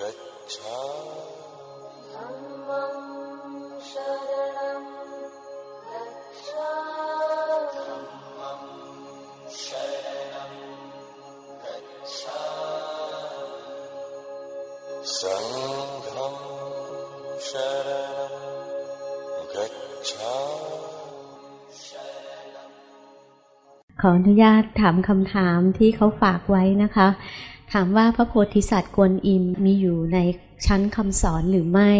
गच्छ गच्छा धरण सङ्घं शर गच्छ ขออนุญาตถามคำถามที่เขาฝากไว้นะคะ ถามว่าพระโพธิสัตว์กวนอิมมีอยู่ในชั้นคำสอนหรือไม่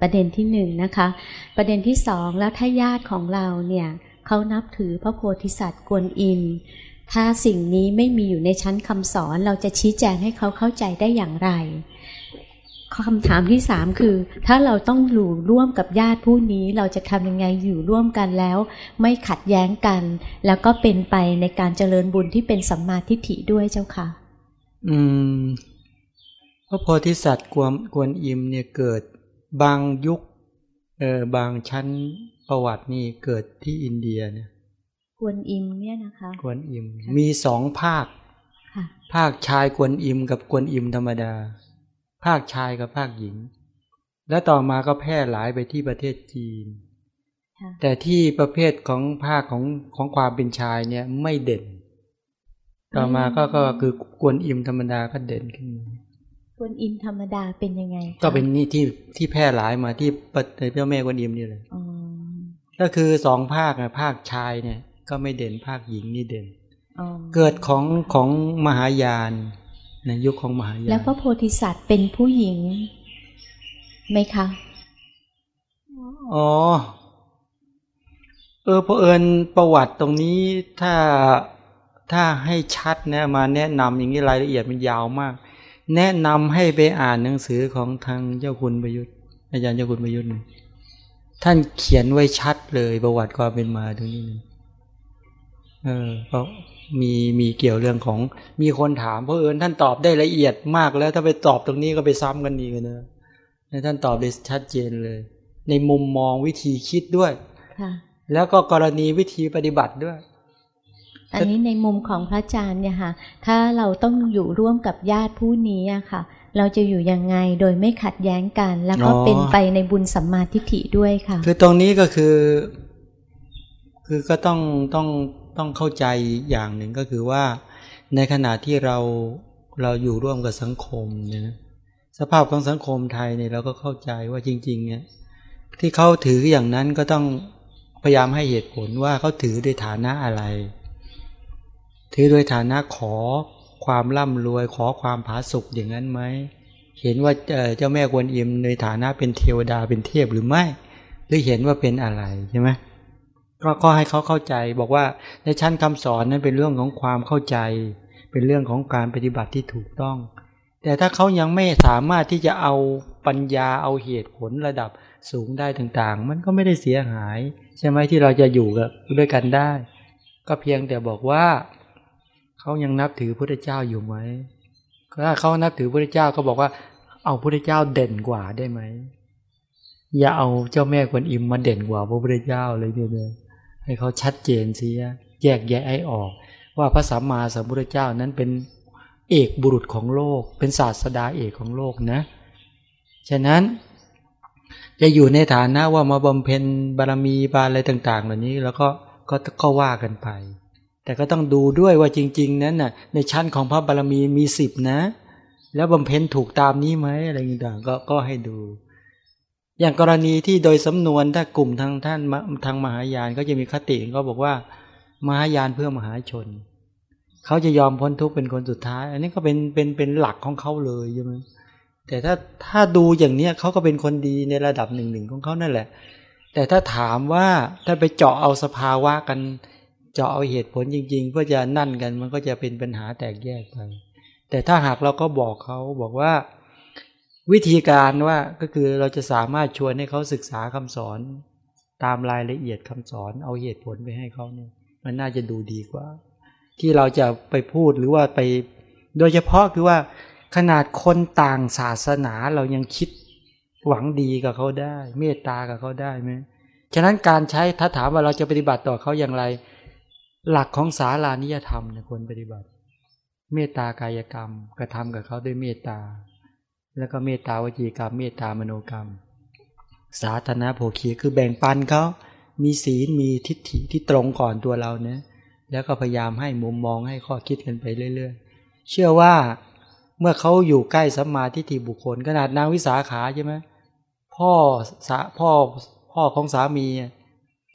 ประเด็นที่หนึ่งนะคะ ประเด็นที่สองแล้วถ้าญาติของเราเนี่ยเขานับถือพระโพธิสัตว์กวนอิมถ้าสิ่งนี้ไม่มีอยู่ในชั้นคำสอนเราจะชี้แจงให้เขาเข้าใจได้อย่างไร คำถามที่สามคือ ถ้าเราต้องอยู่ร่วมกับญาติผู้นี้ เราจะทำยังไงอยู่ร่วมกันแล้ว ไม่ขัดแย้งกัน แล้วก็เป็นไปในการเจริญบุญที่เป็นสัมมาทิฏฐิด้วยเจ้าค่ะ อืมพระโพธิสัตว์กวนกวนอิมเนี่ยเกิดบางยุคเออบางชั้นประวัตินี่เกิดที่อินเดียเนี่ยกวนอิมเนี่ยนะคะกวนอิมค่ะมีสองภาคค่ะภาคชายกวนอิมกับกวนอิมธรรมดา ภาคชายกับภาคหญิง และต่อมาก็แพร่หลายไปที่ประเทศจีนค่ะแต่ที่ประเภทของภาคของของความเป็นชายเนี่ยไม่เด่น ต่อมาก็ก็คือกวนอิมธรรมดาก็เด่นขึ้นมากวนอิมธรรมดาเป็นยังไงคะก็เป็นนี่ที่ที่แพร่หลายมาที่ประเจ้าแม่กวนอิมนี่เลยอ๋อก็คือสองภาคนะภาคชายเนี่ย ก็ไม่เด่นภาคหญิงนี่เด่นอ๋อเกิดของของมหายาน ในยุคของมหายานแล้วพระโพธิสัตว์เป็นผู้หญิงไหมคะอ๋อ เออเพอเอิญประวัติตรงนี้ถ้าถ้าให้ชัดนะมาแนะนำอย่างนี้รายละเอียดมันยาวมาก แนะนำให้ไปอ่านหนังสือของทางเจ้าคุณประยุทธ์อาจารย์เจ้าคุณประยุทธ์เนี่ยท่านเขียนไว้ชัดเลยประวัติความเป็นมาตรงนี้นะ เออเพราะมีมีเกี่ยวเรื่องของมีคนถามเพราะเอิญท่านตอบได้ละเอียดมากแล้วถ้าไปตอบตรงนี้ก็ไปซ้ำกันอีกนะท่านตอบได้ชัดเจนเลย ในมุมมองวิธีคิดด้วยค่ะแล้วก็กรณีวิธีปฏิบัติด้วย อันนี้ในมุมของพระอาจารย์เนี่ยค่ะ ถ้าเราต้องอยู่ร่วมกับญาติผู้นี้อะค่ะ เราจะอยู่ยังไงโดยไม่ขัดแย้งกัน แล้วก็อ๋อเป็นไปในบุญสัมมาทิฏฐิด้วยค่ะ คือตรงนี้ก็คือ คือก็ต้องต้อง ต้องเข้าใจอย่างหนึ่งก็คือว่า ในขณะที่เราเราอยู่ร่วมกับสังคมเนี่ยนะสภาพของสังคมไทยเนี่ยเราก็เข้าใจว่าจริง ๆ เนี่ย ที่เขาถืออย่างนั้นก็ต้องพยายามให้เหตุผลว่าเขาถือด้วยฐานะอะไร ถือโดยฐานะขอความร่ำรวยขอความผาสุกอย่างนั้นไหมเห็นว่าเจ้าแม่กวนอิมในฐานะเป็นเทวดาเป็นเทพหรือไม่ หรือเห็นว่าเป็นอะไรใช่ไหม ก็ก็ให้เขาเข้าใจบอกว่าในชั้นคำสอนนั้นเป็นเรื่องของความเข้าใจ เป็นเรื่องของการปฏิบัติที่ถูกต้อง แต่ถ้าเขายังไม่สามารถที่จะเอาปัญญาเอาเหตุผลระดับสูงได้ต่างๆ มันก็ไม่ได้เสียหาย ใช่ไหมที่เราจะอยู่กับด้วยกันได้ ก็เพียงแต่บอกว่าเขายังนับถือพระเจ้าอยู่ไหมถ้าเขานับถือพระเจ้าก็บอกว่า เอาพระเจ้าเด่นกว่าได้ไหมอย่าเอาเจ้าแม่กวนอิมมาเด่นกว่าพระพุทธเจ้าเลยเนี่ย ให้เขาชัดเจนเสียแยกแยะให้ออก ว่าพระสัมมาสัมพุทธเจ้านั้นเป็นเอกบุรุษของโลก เป็นศาสดาเอกของโลกนะฉะนั้นจะอยู่ในฐานะว่ามาบำเพ็ญบารมีบารอะไรต่าง ๆ เหล่านี้แล้วก็ก็ก็ว่ากันไป แต่ก็ต้องดูด้วยว่าจริง ๆ นั้นน่ะในชั้นของพระบารมีมีสิบนะ แล้วบำเพ็ญถูกตามนี้ไหมอะไรต่างๆก็ก็ให้ดู อย่างกรณีที่โดยสำนวนถ้ากลุ่มทางท่านทางมหายานก็จะมีคติก็บอกว่ามหายานเพื่อมหาชน เขาจะยอมพ้นทุกข์เป็นคนสุดท้าย อันนี้ก็เป็นเป็นเป็นหลักของเขาเลยใช่ไหมแต่ถ้าถ้าดูอย่างเนี้ยเขาก็เป็นคนดีในระดับหนึ่งหนึ่งของเขานั่นแหละ แต่ถ้าถามว่าถ้าไปเจาะเอาสภาวะกันเจาะเอาเหตุผลจริง ๆ เพื่อจะนั่นกันมันก็จะเป็นปัญหาแตกแยกไปแต่ถ้าหากเราก็บอกเขาบอกว่า วิธีการว่าก็คือเราจะสามารถชวนให้เขาศึกษาคำสอนตามรายละเอียดคำสอนเอาเหตุผลไปให้เขาเนี่ยมันน่าจะดูดีกว่า ที่เราจะไปพูดหรือว่าไป โดยเฉพาะคือว่า ขนาดคนต่างศาสนาเรายังคิดหวังดีกับเขาได้ เมตตากับเขาได้ไหมฉะนั้นการใช้ถ้าถามว่าเราจะปฏิบัติต่อเขาอย่างไร หลักของสารานิยธรรมเนี่ยควรปฏิบัติ เมตตากายกรรมกระทำกับเขาด้วยเมตตา แล้วก็เมตตาวจีกรรม เมตตามโนกรรม สาธารณโภคีคือแบ่งปันเขามีศีลมีทิฏฐิที่ตรงก่อนตัวเราเนี่ยแล้วก็พยายามให้มุมมองให้ข้อคิดกันไปเรื่อย ๆ เชื่อว่าเมื่อเขาอยู่ใกล้สัมมาทิฏฐิบุคคลขนาดนางวิสาขาใช่ไหมพ่อสาพ่อพ่อของสามี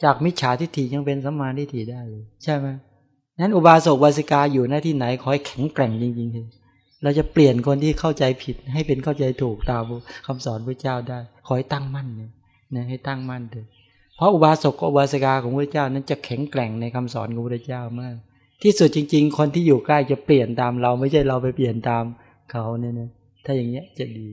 จากมิจฉาทิฏฐิยังเป็นสัมมาทิฏฐิได้เลยใช่ไหมนั้นอุบาสกวาสิกาอยู่หน้าที่ไหนขอให้แข็งแกร่งจริงๆเลย เราจะเปลี่ยนคนที่เข้าใจผิด ให้เป็นเข้าใจถูกตามคำสอนพระเจ้าได้ ขอให้ตั้งมั่นเนี่ยนะให้ตั้งมั่นเถอะเพราะอุบาสกกับอุบาสิกาของพระเจ้านั้นจะแข็งแกร่งในคำสอนของพระเจ้ามาก ที่สุดจริง ๆ คนที่อยู่ใกล้จะเปลี่ยนตามเราไม่ใช่เราไปเปลี่ยนตามเขาเนี่ยนะถ้าอย่างเงี้ยจะดี